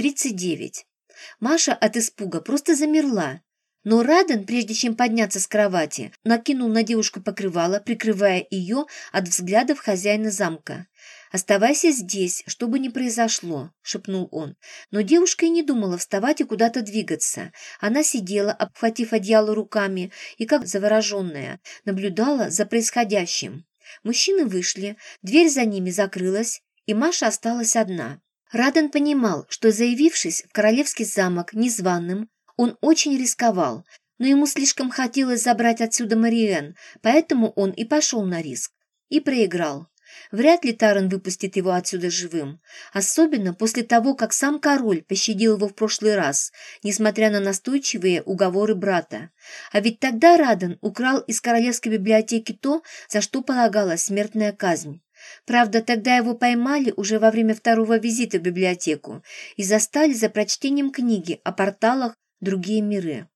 39. Маша от испуга просто замерла. Но Раден, прежде чем подняться с кровати, накинул на девушку покрывало, прикрывая ее от взглядов хозяина замка. «Оставайся здесь, что бы ни произошло», — шепнул он. Но девушка и не думала вставать и куда-то двигаться. Она сидела, обхватив одеяло руками, и, как завороженная, наблюдала за происходящим. Мужчины вышли, дверь за ними закрылась, и Маша осталась одна. Раден понимал, что, заявившись в королевский замок незваным, он очень рисковал, но ему слишком хотелось забрать отсюда Мариэн, поэтому он и пошел на риск. И проиграл. Вряд ли Таран выпустит его отсюда живым, особенно после того, как сам король пощадил его в прошлый раз, несмотря на настойчивые уговоры брата. А ведь тогда Радан украл из королевской библиотеки то, за что полагалась смертная казнь. Правда, тогда его поймали уже во время второго визита в библиотеку и застали за прочтением книги о порталах другие миры.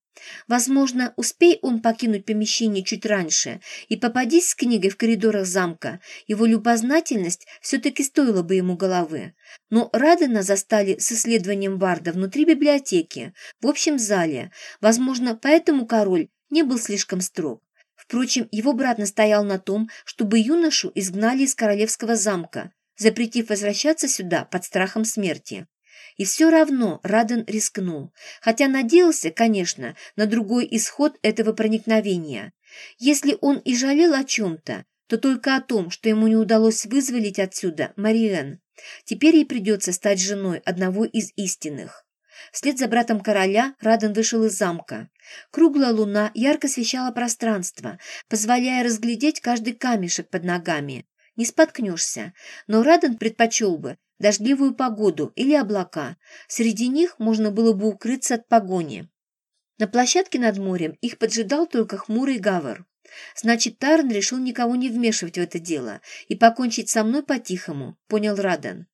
Возможно, успей он покинуть помещение чуть раньше и попадись с книгой в коридорах замка, его любознательность все-таки стоила бы ему головы. Но Радена застали с исследованием Варда внутри библиотеки, в общем зале. Возможно, поэтому король не был слишком строг. Впрочем, его брат настоял на том, чтобы юношу изгнали из королевского замка, запретив возвращаться сюда под страхом смерти. И все равно Раден рискнул, хотя надеялся, конечно, на другой исход этого проникновения. Если он и жалел о чем-то, то только о том, что ему не удалось вызволить отсюда Мариэн. Теперь ей придется стать женой одного из истинных. Вслед за братом короля Раден вышел из замка. Круглая луна ярко освещала пространство, позволяя разглядеть каждый камешек под ногами. Не споткнешься, но Раден предпочел бы дождливую погоду или облака. Среди них можно было бы укрыться от погони. На площадке над морем их поджидал только хмурый гавар. Значит, Тарн решил никого не вмешивать в это дело и покончить со мной по-тихому, понял Раден.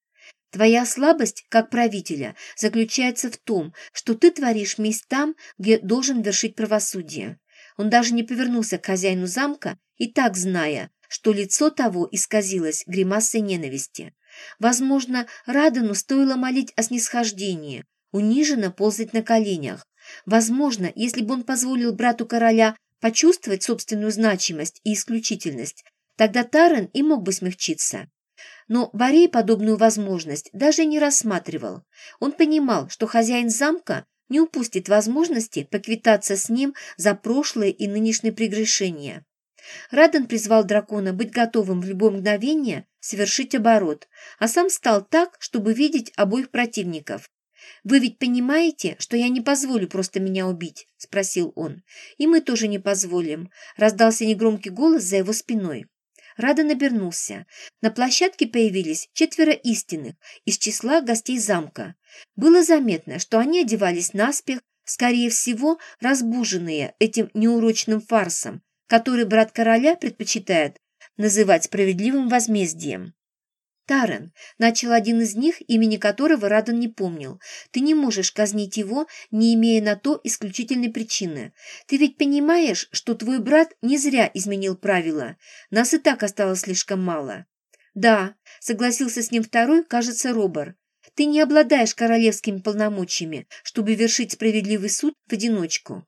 Твоя слабость, как правителя, заключается в том, что ты творишь месть там, где должен вершить правосудие. Он даже не повернулся к хозяину замка, и так зная, что лицо того исказилось гримасой ненависти. Возможно, Радену стоило молить о снисхождении, униженно ползать на коленях. Возможно, если бы он позволил брату короля почувствовать собственную значимость и исключительность, тогда Тарен и мог бы смягчиться. Но Борей подобную возможность даже не рассматривал. Он понимал, что хозяин замка не упустит возможности поквитаться с ним за прошлое и нынешнее прегрешения. Раден призвал дракона быть готовым в любое мгновение совершить оборот, а сам стал так, чтобы видеть обоих противников. «Вы ведь понимаете, что я не позволю просто меня убить?» – спросил он. «И мы тоже не позволим», – раздался негромкий голос за его спиной. Рада обернулся. На площадке появились четверо истинных из числа гостей замка. Было заметно, что они одевались наспех, скорее всего, разбуженные этим неурочным фарсом, который брат короля предпочитает называть справедливым возмездием. Тарен, начал один из них, имени которого Радан не помнил. Ты не можешь казнить его, не имея на то исключительной причины. Ты ведь понимаешь, что твой брат не зря изменил правила. Нас и так осталось слишком мало. Да, согласился с ним второй, кажется, Робер. Ты не обладаешь королевскими полномочиями, чтобы вершить справедливый суд в одиночку.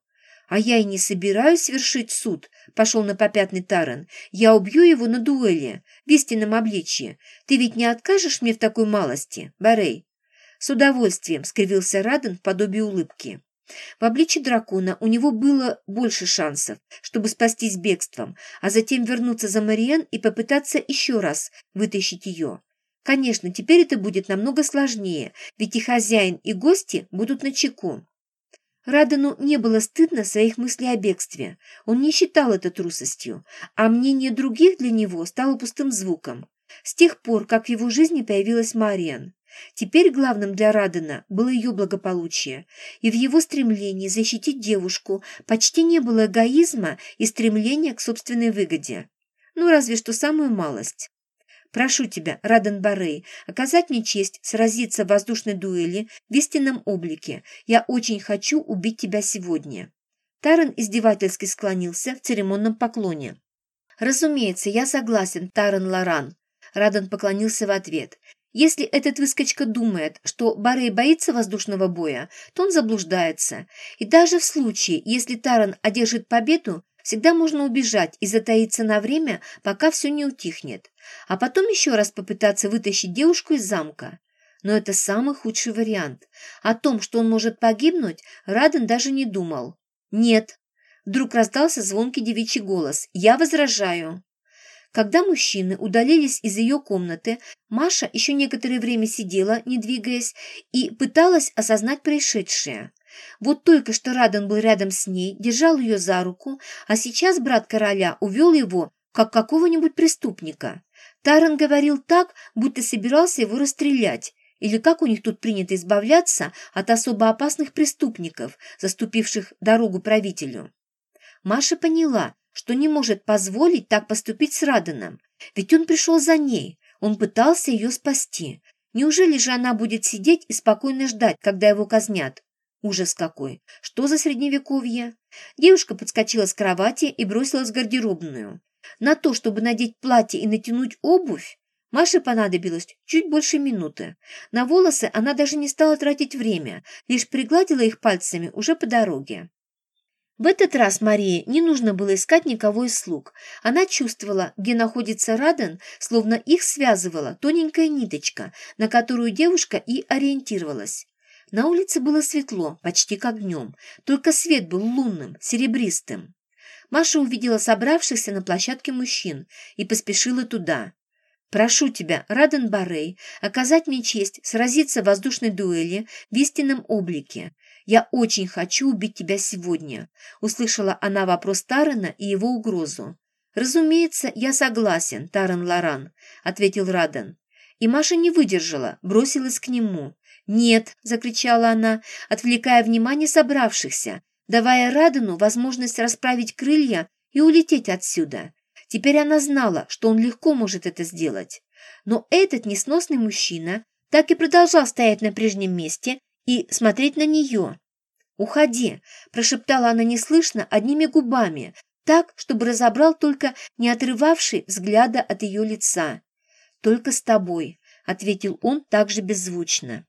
«А я и не собираюсь вершить суд», — пошел на попятный Таран. «Я убью его на дуэли, в истинном обличье. Ты ведь не откажешь мне в такой малости, Барей?» «С удовольствием», — скривился Раден в подобии улыбки. В обличье дракона у него было больше шансов, чтобы спастись бегством, а затем вернуться за Мариен и попытаться еще раз вытащить ее. Конечно, теперь это будет намного сложнее, ведь и хозяин, и гости будут на чеку. Радену не было стыдно своих мыслей о бегстве. Он не считал это трусостью, а мнение других для него стало пустым звуком. С тех пор, как в его жизни появилась Мариан. Теперь главным для Радена было ее благополучие, и в его стремлении защитить девушку почти не было эгоизма и стремления к собственной выгоде. Ну, разве что самую малость. Прошу тебя, Раден Барей, оказать мне честь сразиться в воздушной дуэли в истинном облике. Я очень хочу убить тебя сегодня». Таран издевательски склонился в церемонном поклоне. «Разумеется, я согласен, Таран Лоран», — Раден поклонился в ответ. Если этот выскочка думает, что Барей боится воздушного боя, то он заблуждается. И даже в случае, если Таран одержит победу, всегда можно убежать и затаиться на время, пока все не утихнет. А потом еще раз попытаться вытащить девушку из замка. Но это самый худший вариант. О том, что он может погибнуть, Раден даже не думал. «Нет». Вдруг раздался звонкий девичий голос. «Я возражаю». Когда мужчины удалились из ее комнаты, Маша еще некоторое время сидела, не двигаясь, и пыталась осознать происшедшее. Вот только что Раден был рядом с ней, держал ее за руку, а сейчас брат короля увел его, как какого-нибудь преступника. Таран говорил так, будто собирался его расстрелять, или как у них тут принято избавляться от особо опасных преступников, заступивших дорогу правителю. Маша поняла, что не может позволить так поступить с Раденом, ведь он пришел за ней, он пытался ее спасти. Неужели же она будет сидеть и спокойно ждать, когда его казнят? Ужас какой! Что за средневековье? Девушка подскочила с кровати и бросилась в гардеробную. На то, чтобы надеть платье и натянуть обувь, Маше понадобилось чуть больше минуты. На волосы она даже не стала тратить время, лишь пригладила их пальцами уже по дороге. В этот раз Марии не нужно было искать никого из слуг. Она чувствовала, где находится Раден, словно их связывала тоненькая ниточка, на которую девушка и ориентировалась. На улице было светло, почти как днем, только свет был лунным, серебристым. Маша увидела собравшихся на площадке мужчин и поспешила туда. Прошу тебя, Раден Барей, оказать мне честь сразиться в воздушной дуэли в истинном облике. Я очень хочу убить тебя сегодня», – услышала она вопрос Тарана и его угрозу. «Разумеется, я согласен, Таран Лоран», – ответил Раден. И Маша не выдержала, бросилась к нему. «Нет!» – закричала она, отвлекая внимание собравшихся, давая Радену возможность расправить крылья и улететь отсюда. Теперь она знала, что он легко может это сделать. Но этот несносный мужчина так и продолжал стоять на прежнем месте и смотреть на нее. «Уходи!» – прошептала она неслышно одними губами, так, чтобы разобрал только не отрывавший взгляда от ее лица. «Только с тобой», – ответил он также беззвучно.